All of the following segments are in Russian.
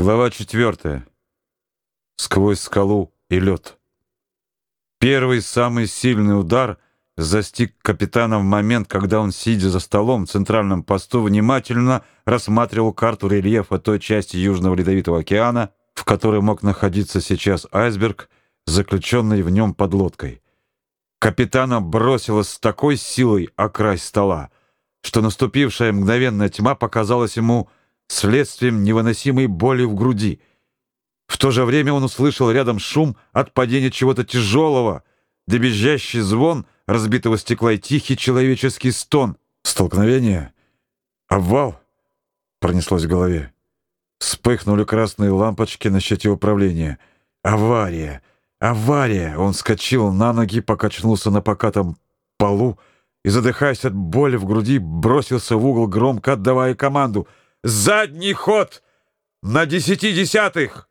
Глава четвертая. Сквозь скалу и лед. Первый самый сильный удар застиг капитана в момент, когда он, сидя за столом в центральном посту, внимательно рассматривал карту рельефа той части Южного Ледовитого океана, в которой мог находиться сейчас айсберг, заключенный в нем под лодкой. Капитана бросило с такой силой о край стола, что наступившая мгновенная тьма показалась ему следствием невыносимой боли в груди. В то же время он услышал рядом шум от падения чего-то тяжелого, дребезжащий звон разбитого стекла и тихий человеческий стон. Столкновение? Обвал? Пронеслось в голове. Вспыхнули красные лампочки на щите управления. Авария! Авария! Он вскочил на ноги, покачнулся на покатом полу и, задыхаясь от боли в груди, бросился в угол, громко отдавая команду — Задний ход! На десяти десятых!»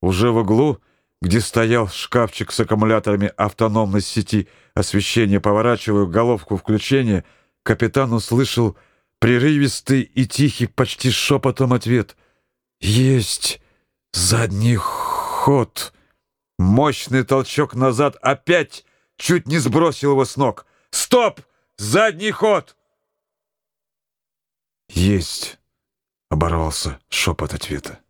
Уже в углу, где стоял шкафчик с аккумуляторами автономной сети освещения, поворачивая головку включения, капитан услышал прерывистый и тихий, почти шепотом ответ. «Есть задний ход!» Мощный толчок назад опять чуть не сбросил его с ног. «Стоп! Задний ход!» «Есть!» Оборвался шепот ответа.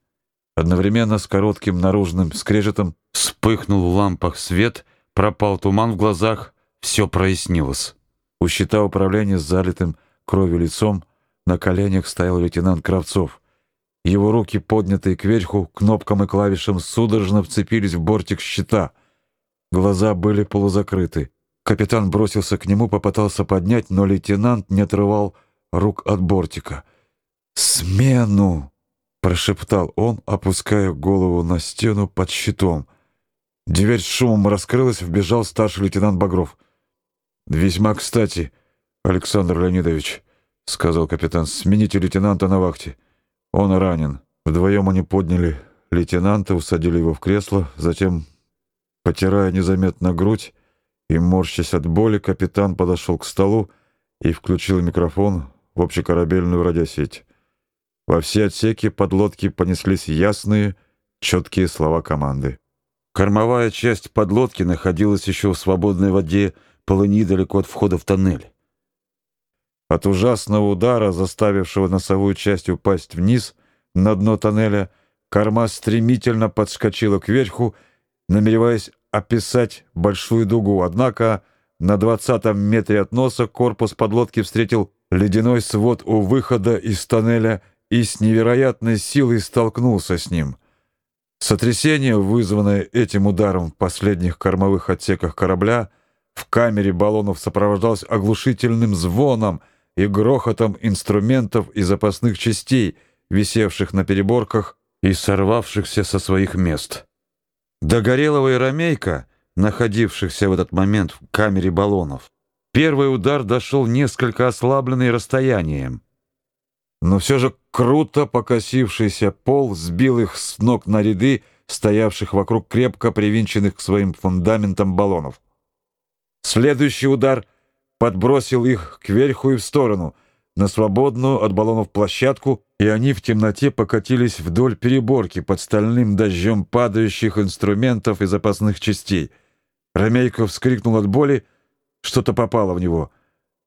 Одновременно с коротким наружным скрежетом вспыхнул в лампах свет, пропал туман в глазах, все прояснилось. У щита управления с залитым кровью лицом на коленях стоял лейтенант Кравцов. Его руки, поднятые кверху, кнопкам и клавишам, судорожно вцепились в бортик щита. Глаза были полузакрыты. Капитан бросился к нему, попытался поднять, но лейтенант не отрывал рук от бортика — «Смену!» — прошептал он, опуская голову на стену под щитом. Дверь с шумом раскрылась, вбежал старший лейтенант Багров. «Весьма кстати, Александр Леонидович», — сказал капитан, — «смените лейтенанта на вахте. Он ранен». Вдвоем они подняли лейтенанта, усадили его в кресло, затем, потирая незаметно грудь и морщась от боли, капитан подошел к столу и включил микрофон в общекорабельную радиосеть. Во все отсеки подлодки понеслись ясные, четкие слова команды. Кормовая часть подлодки находилась еще в свободной воде полыни далеко от входа в тоннель. От ужасного удара, заставившего носовую часть упасть вниз на дно тоннеля, корма стремительно подскочила кверху, намереваясь описать большую дугу. Однако на двадцатом метре от носа корпус подлодки встретил ледяной свод у выхода из тоннеля и с невероятной силой столкнулся с ним. Сотрясение, вызванное этим ударом в последних кормовых отсеках корабля, в камере баллонов сопровождалось оглушительным звоном и грохотом инструментов и запасных частей, висевших на переборках и сорвавшихся со своих мест. До Горелого и Ромейка, находившихся в этот момент в камере баллонов, первый удар дошел несколько ослабленный расстоянием. Но все же круто покосившийся пол сбил их с ног на ряды, стоявших вокруг крепко привинченных к своим фундаментам баллонов. Следующий удар подбросил их кверху и в сторону, на свободную от баллонов площадку, и они в темноте покатились вдоль переборки под стальным дождем падающих инструментов и запасных частей. Ромейко вскрикнул от боли, что-то попало в него.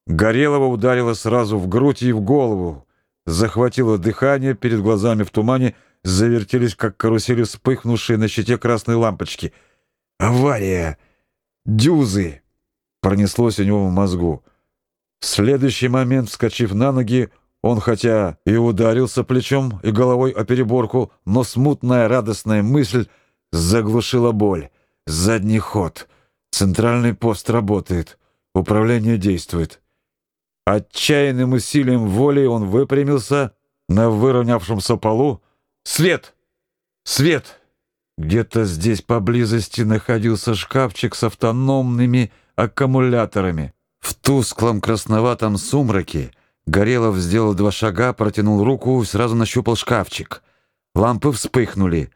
Горелого ударило сразу в грудь и в голову, захватило дыхание, перед глазами в тумане завертелись, как карусели, вспыхнувшие на щите красные лампочки. «Авария! Дюзы!» Пронеслось у него в мозгу. В следующий момент, вскочив на ноги, он хотя и ударился плечом и головой о переборку, но смутная радостная мысль заглушила боль. Задний ход. Центральный пост работает. Управление действует. Отчаянным усилием воли он выпрямился на выровнявшемся полу. «Свет! Свет!» Где-то здесь поблизости находился шкафчик с автономными аккумуляторами. В тусклом красноватом сумраке Горелов сделал два шага, протянул руку и сразу нащупал шкафчик. Лампы вспыхнули.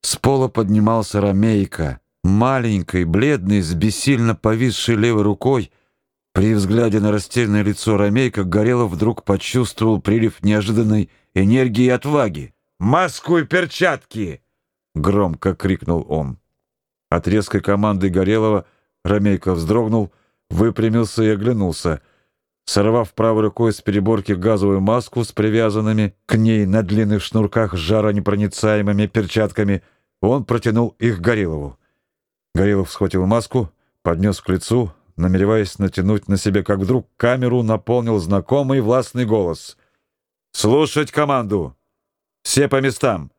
С пола поднимался Ромейка, маленький, бледный, с бессильно повисшей левой рукой, при взгляде на растерянное лицо Ромейка Горелов вдруг почувствовал прилив неожиданной энергии и отваги. Маску и перчатки!» — громко крикнул он. От резкой команды Горелого Ромейко вздрогнул, выпрямился и оглянулся. Сорвав правой рукой с переборки газовую маску с привязанными к ней на длинных шнурках жаронепроницаемыми перчатками, он протянул их Горелову. Горелов схватил маску, поднес к лицу, намереваясь натянуть на себя, как вдруг камеру наполнил знакомый властный голос. «Слушать команду! Все по местам!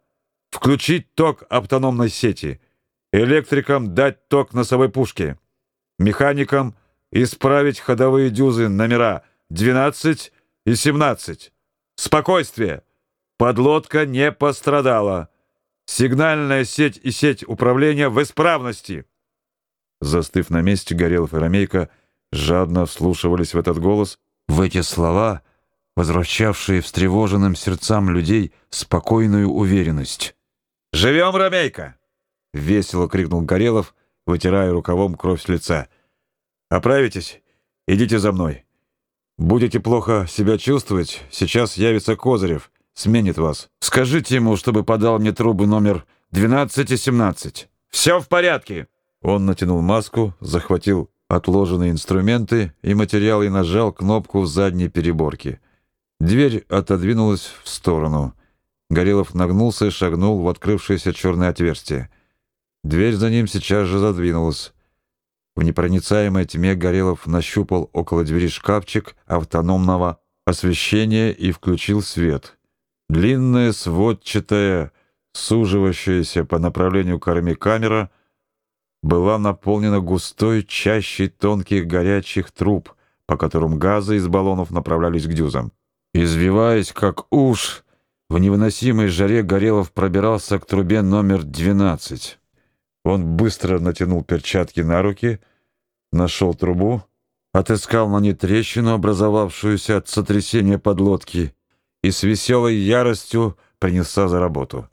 Включить ток автономной сети! Электрикам дать ток носовой пушки! Механикам исправить ходовые дюзы номера 12 и 17! Спокойствие! Подлодка не пострадала! Сигнальная сеть и сеть управления в исправности!» Застыв на месте, Горелов и Ромейко жадно вслушивались в этот голос, в эти слова, возвращавшие встревоженным сердцам людей спокойную уверенность. «Живем, Ромейко!» — весело крикнул Горелов, вытирая рукавом кровь с лица. «Оправитесь, идите за мной. Будете плохо себя чувствовать, сейчас явится Козырев, сменит вас. Скажите ему, чтобы подал мне трубы номер 12 и 17. Все в порядке!» Он натянул маску, захватил отложенные инструменты и материал и нажал кнопку в задней переборке. Дверь отодвинулась в сторону. Горелов нагнулся и шагнул в открывшееся черное отверстие. Дверь за ним сейчас же задвинулась. В непроницаемой тьме Горелов нащупал около двери шкафчик автономного освещения и включил свет. Длинная сводчатая, суживающаяся по направлению к корме камера — была наполнена густой чащей тонких горячих труб, по которым газы из баллонов направлялись к дюзам. Извиваясь, как уж, в невыносимой жаре Горелов пробирался к трубе номер 12. Он быстро натянул перчатки на руки, нашел трубу, отыскал на ней трещину, образовавшуюся от сотрясения подлодки, и с веселой яростью принялся за работу.